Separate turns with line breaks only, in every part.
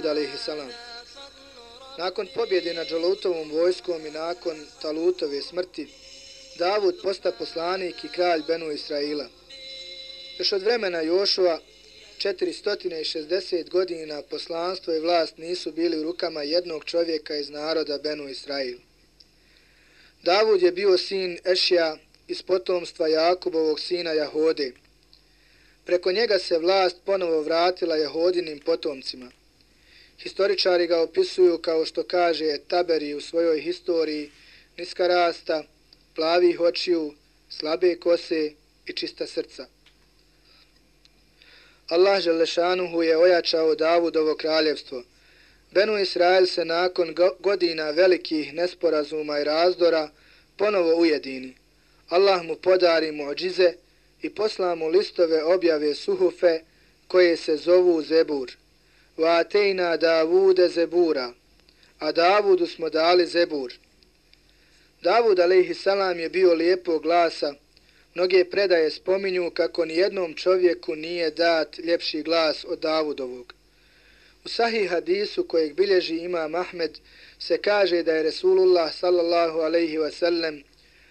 Davud a.s. Nakon pobjede nad Đalutovom vojskom i nakon Talutove smrti, Davud posta poslanik i kralj Benu Israila. Još od vremena Jošua, 460 godina poslanstvo i vlast nisu bili u rukama jednog čovjeka iz naroda Benu Israil. Davud je bio sin Ešija iz potomstva Jakubovog sina Jahode. Preko njega se vlast ponovo vratila Jahodinim potomcima. Historičari ga opisuju kao što kaže Taberi u svojoj historiji, niska rasta, plavih očiju, slabe kose i čista srca. Allah Želešanuhu je ojačao Davudovo kraljevstvo. Benu Israel se nakon godina velikih nesporazuma i razdora ponovo ujedini. Allah mu podari muđize i posla mu listove objave suhufe koje se zovu Zebur. Vatejna Davude Zebura, a Davudu smo dali Zebur. Davud a.s. je bio lijepo glasa, Mnoge predaje spominju kako ni jednom čovjeku nije dat ljepši glas od Davudovog. U sahih hadisu kojeg bilježi Imam Ahmed se kaže da je Resulullah sallallahu alaihi wasallam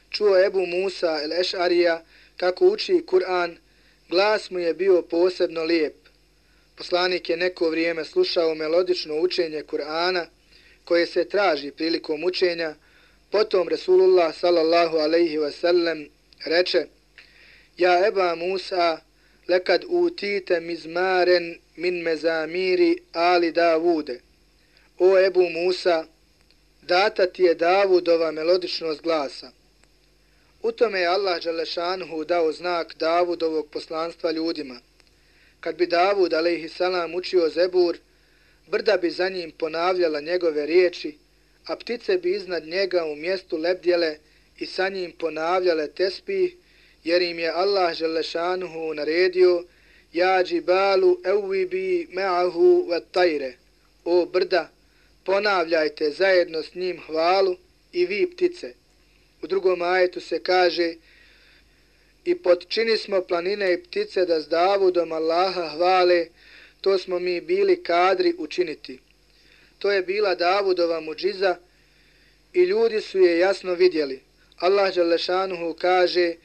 čuo Ebu Musa el Ešarija kako uči Kur'an, glas mu je bio posebno lijep. Poslanik je neko vrijeme slušao melodično učenje Kur'ana koje se traži prilikom učenja, potom Resulullah sallallahu alaihi wasallam reče Ja Eba Musa, lekad utite mizmaren min mezamiri ali Davude. O Ebu Musa, data ti je Davudova melodičnost glasa. U tome je Allah Đelešanhu dao znak Davudovog poslanstva ljudima. Kad bi Davud a.s. učio Zebur, brda bi za njim ponavljala njegove riječi, a ptice bi iznad njega u mjestu lebdjele i sa njim ponavljale tespih, jer im je Allah želešanuhu naredio Ja džibalu evi bi me'ahu tajre. O brda, ponavljajte zajedno s njim hvalu i vi ptice. U drugom ajetu se kaže I potčini smo planine i ptice da s Davudom Allaha hvale, to smo mi bili kadri učiniti. To je bila Davudova muđiza i ljudi su je jasno vidjeli. Allah Đalešanuhu kaže,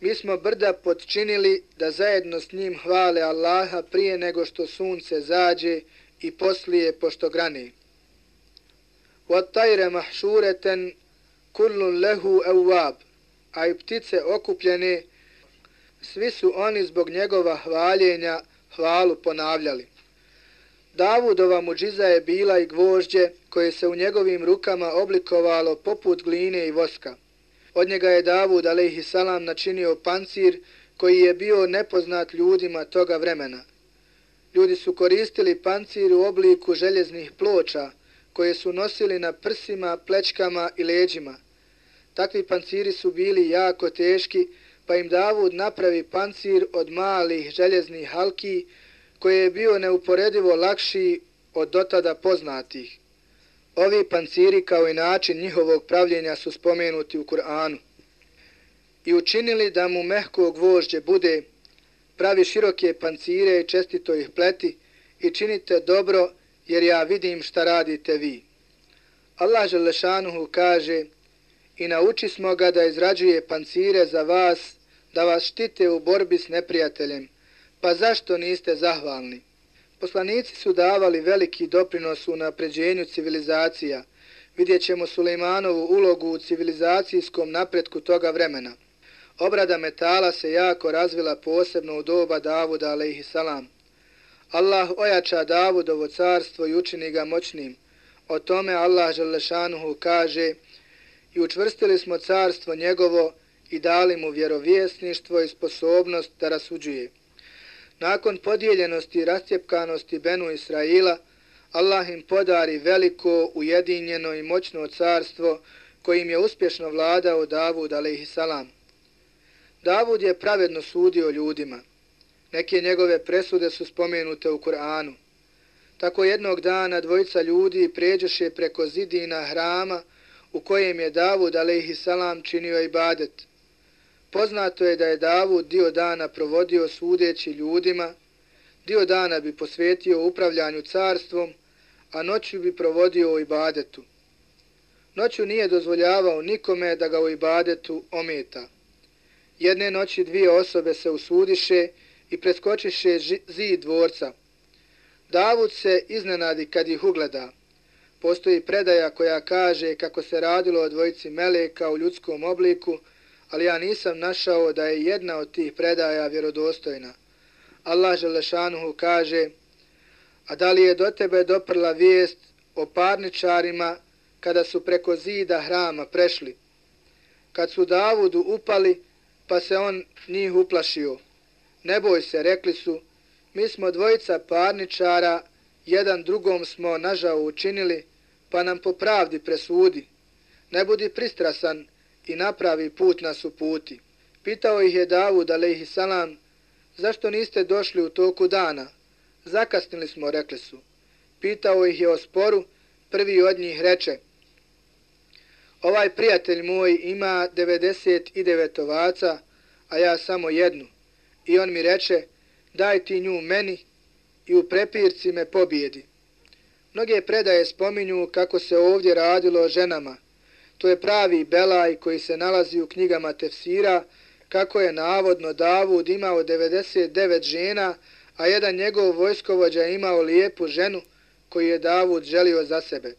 Mi smo brda podčinili da zajedno s njim hvale Allaha prije nego što sunce zađe i poslije pošto grani. tajre mahšureten kullun lehu evvab, a i ptice okupljene, svi su oni zbog njegova hvaljenja hvalu ponavljali. Davudova muđiza je bila i gvožđe koje se u njegovim rukama oblikovalo poput gline i voska. Od njega je Davud a.s. načinio pancir koji je bio nepoznat ljudima toga vremena. Ljudi su koristili pancir u obliku željeznih ploča koje su nosili na prsima, plečkama i leđima. Takvi panciri su bili jako teški, pa im Davud napravi pancir od malih željeznih halki koji je bio neuporedivo lakši od dotada poznatih. Ovi panciri kao i način njihovog pravljenja su spomenuti u Kur'anu. I učinili da mu mehko gvožđe bude, pravi široke pancire i čestito ih pleti i činite dobro jer ja vidim šta radite vi. Allah Želešanuhu kaže i nauči smo ga da izrađuje pancire za vas da vas štite u borbi s neprijateljem, pa zašto niste zahvalni? Poslanici su davali veliki doprinos u napređenju civilizacija. Vidjet ćemo Sulejmanovu ulogu u civilizacijskom napretku toga vremena. Obrada metala se jako razvila posebno u doba Davuda a.s. Allah ojača Davudovo carstvo i učini ga moćnim. O tome Allah Želešanuhu kaže i učvrstili smo carstvo njegovo i dali mu vjerovjesništvo i sposobnost da rasuđuje. Nakon podijeljenosti i rastjepkanosti Benu Israila, Allah im podari veliko, ujedinjeno i moćno carstvo kojim je uspješno vladao Davud a.s. Davud je pravedno sudio ljudima. Neke njegove presude su spomenute u Kur'anu. Tako jednog dana dvojica ljudi pređeše preko zidina hrama u kojem je Davud salam činio ibadet. Poznato je da je Davud dio dana provodio sudeći ljudima, dio dana bi posvetio upravljanju carstvom, a noću bi provodio u ibadetu. Noću nije dozvoljavao nikome da ga u ibadetu ometa. Jedne noći dvije osobe se usudiše i preskočiše zid dvorca. Davud se iznenadi kad ih ugleda. Postoji predaja koja kaže kako se radilo o dvojici meleka u ljudskom obliku, ali ja nisam našao da je jedna od tih predaja vjerodostojna. Allah Želešanuhu kaže, a da li je do tebe doprla vijest o parničarima kada su preko zida hrama prešli? Kad su Davudu upali, pa se on njih uplašio. Ne boj se, rekli su, mi smo dvojica parničara, jedan drugom smo nažao učinili, pa nam po pravdi presudi. Ne budi pristrasan i napravi put nas u puti. Pitao ih je Davud, alaihi salam, zašto niste došli u toku dana? Zakasnili smo, rekli su. Pitao ih je o sporu, prvi od njih reče, ovaj prijatelj moj ima 99 ovaca, a ja samo jednu. I on mi reče, daj ti nju meni i u prepirci me pobjedi. Mnoge predaje spominju kako se ovdje radilo o ženama. To je pravi belaj koji se nalazi u knjigama tefsira, kako je navodno Davud imao 99 žena, a jedan njegov vojskovođa imao lijepu ženu koju je Davud želio za sebe.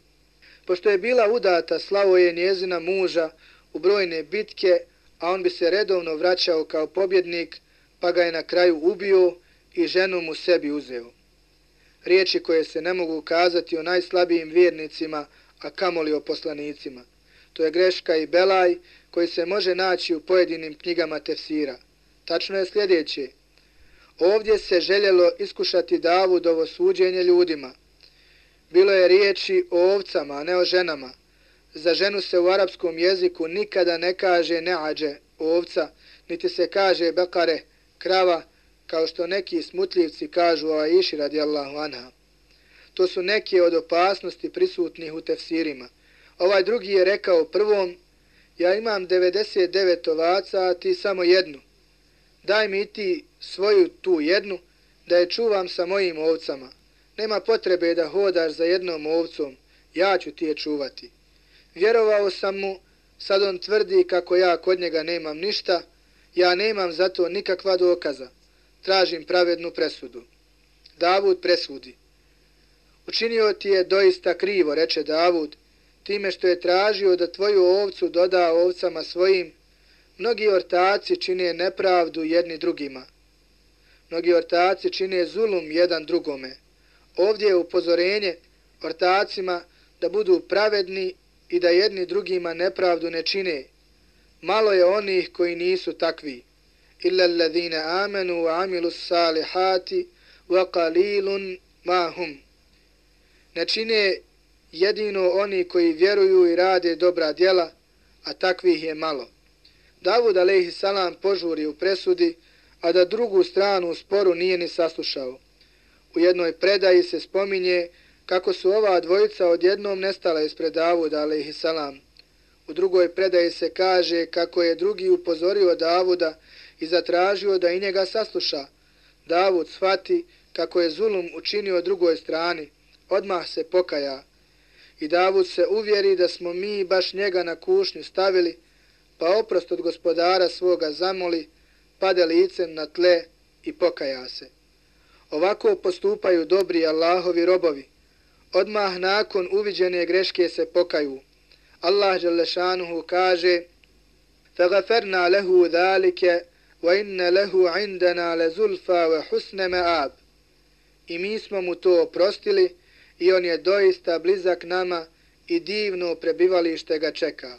Pošto je bila udata, slavo je njezina muža u brojne bitke, a on bi se redovno vraćao kao pobjednik, pa ga je na kraju ubio i ženu mu sebi uzeo. Riječi koje se ne mogu kazati o najslabijim vjernicima, a kamoli o poslanicima. To je greška i belaj koji se može naći u pojedinim knjigama tefsira. Tačno je sljedeće. Ovdje se željelo iskušati Davudovo suđenje ljudima. Bilo je riječi o ovcama, a ne o ženama. Za ženu se u arapskom jeziku nikada ne kaže neađe, ovca, niti se kaže bekare, krava, kao što neki smutljivci kažu o Aiši radijallahu anha. To su neke od opasnosti prisutnih u tefsirima. Ovaj drugi je rekao prvom, ja imam 99 ovaca, a ti samo jednu. Daj mi ti svoju tu jednu, da je čuvam sa mojim ovcama. Nema potrebe da hodaš za jednom ovcom, ja ću ti je čuvati. Vjerovao sam mu, sad on tvrdi kako ja kod njega nemam ništa, ja nemam zato nikakva dokaza. Tražim pravednu presudu. Davud presudi. Učinio ti je doista krivo, reče Davud, time što je tražio da tvoju ovcu doda ovcama svojim, mnogi ortaci čine nepravdu jedni drugima. Mnogi ortaci čine zulum jedan drugome. Ovdje je upozorenje ortacima da budu pravedni i da jedni drugima nepravdu ne čine. Malo je onih koji nisu takvi. Illa الذين amanu wa الصالحات وقليل wa qalilun ma hum. Ne čine jedino oni koji vjeruju i rade dobra djela, a takvih je malo. Davud alejhi salam požuri u presudi, a da drugu stranu u sporu nije ni saslušao. U jednoj predaji se spominje kako su ova dvojica odjednom nestala ispred Davuda, alaihi salam. U drugoj predaji se kaže kako je drugi upozorio Davuda i zatražio da i njega sasluša. Davud shvati kako je zulum učinio drugoj strani, odmah se pokaja. I Davud se uvjeri da smo mi baš njega na kušnju stavili, pa oprost od gospodara svoga zamoli, pade licem na tle i pokaja se. Ovako postupaju dobri Allahovi robovi odmah nakon uviđene greške se pokaju. Allah Đalešanuhu kaže فَغَفَرْنَا لَهُ ذَلِكَ وَإِنَّ لَهُ عِنْدَنَا لَزُلْفَا وَحُسْنَ مَآبِ I mi smo mu to oprostili i on je doista blizak nama i divno prebivalište ga čeka.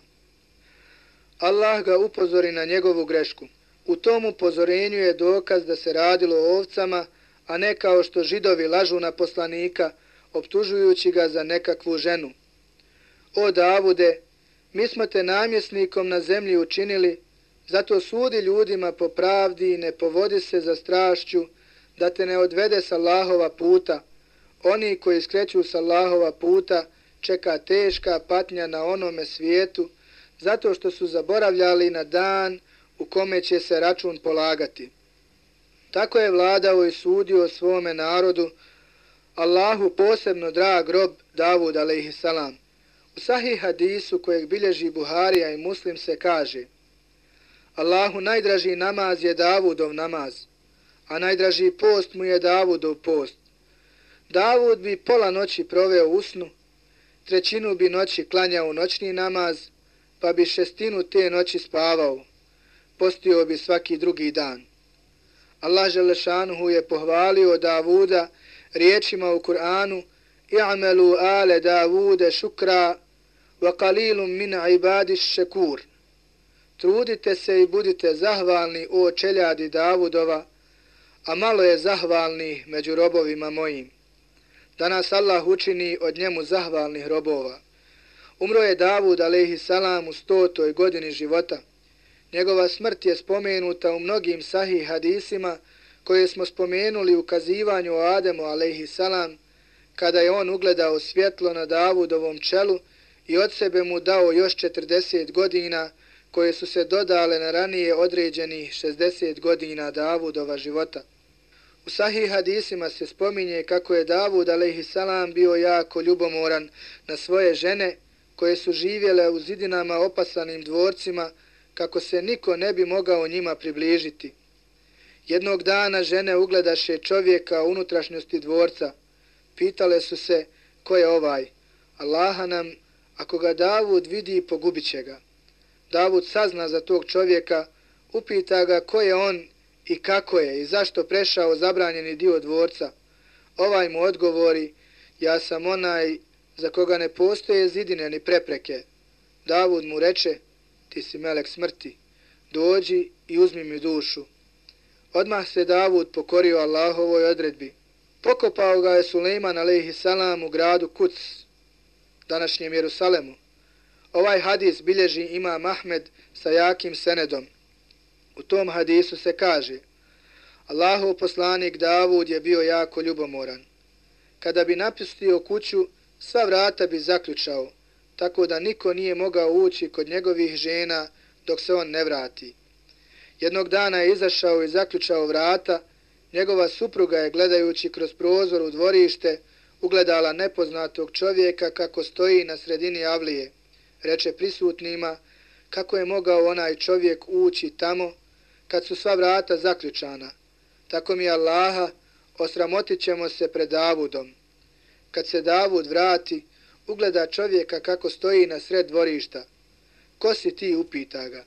Allah ga upozori na njegovu grešku. U tom upozorenju je dokaz da se radilo o ovcama, a ne kao što židovi lažu na poslanika, optužujući ga za nekakvu ženu. O Davude, mi smo te namjesnikom na zemlji učinili, zato sudi ljudima po pravdi i ne povodi se za strašću, da te ne odvede sa Allahova puta. Oni koji skreću sa Allahova puta čeka teška patnja na onome svijetu, zato što su zaboravljali na dan u kome će se račun polagati. Tako je vladao i sudio svome narodu, Allahu posebno drag rob Davud a.s. U sahih hadisu kojeg bilježi Buharija i Muslim se kaže Allahu najdraži namaz je Davudov namaz, a najdraži post mu je Davudov post. Davud bi pola noći proveo u snu, trećinu bi noći klanjao noćni namaz, pa bi šestinu te noći spavao. Postio bi svaki drugi dan. Allah Želešanuhu je pohvalio Davuda riječima u Kur'anu I'amelu ale Davude šukra wa qalilum min ibadi šekur. Trudite se i budite zahvalni o čeljadi Davudova, a malo je zahvalni među robovima mojim. Danas Allah učini od njemu zahvalnih robova. Umro je Davud salam u stotoj godini života. Njegova smrt je spomenuta u mnogim sahih hadisima koje smo spomenuli u kazivanju o Ademu salam kada je on ugledao svjetlo na Davudovom čelu i od sebe mu dao još 40 godina koje su se dodale na ranije određeni 60 godina Davudova života. U sahih hadisima se spominje kako je Davud a.s. bio jako ljubomoran na svoje žene koje su živjele u zidinama opasanim dvorcima kako se niko ne bi mogao njima približiti. Jednog dana žene ugledaše čovjeka u unutrašnjosti dvorca. Pitale su se ko je ovaj. Allaha nam, ako ga Davud vidi, pogubit će ga. Davud sazna za tog čovjeka, upita ga ko je on i kako je i zašto prešao zabranjeni dio dvorca. Ovaj mu odgovori, ja sam onaj za koga ne postoje zidine ni prepreke. Davud mu reče, ti si melek smrti, dođi i uzmi mi dušu. Odmah se Davud pokorio Allahovoj odredbi. Pokopao ga je Suleiman salam u gradu Kuc, današnjem Jerusalemu. Ovaj hadis bilježi Imam Ahmed sa jakim senedom. U tom hadisu se kaže Allahov poslanik Davud je bio jako ljubomoran. Kada bi napustio kuću, sva vrata bi zaključao, tako da niko nije mogao ući kod njegovih žena dok se on ne vrati. Jednog dana je izašao i zaključao vrata, njegova supruga je gledajući kroz prozor u dvorište ugledala nepoznatog čovjeka kako stoji na sredini avlije. Reče prisutnima kako je mogao onaj čovjek ući tamo kad su sva vrata zaključana. Tako mi Allaha, osramotit ćemo se pred Davudom. Kad se Davud vrati, ugleda čovjeka kako stoji na sred dvorišta. Ko si ti, upita ga.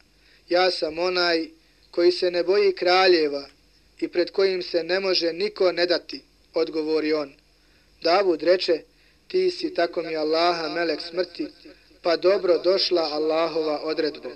Ja sam onaj koji se ne boji kraljeva i pred kojim se ne može niko ne dati, odgovori on. Davud reče, ti si tako mi Allaha melek smrti, pa dobro došla Allahova odredba.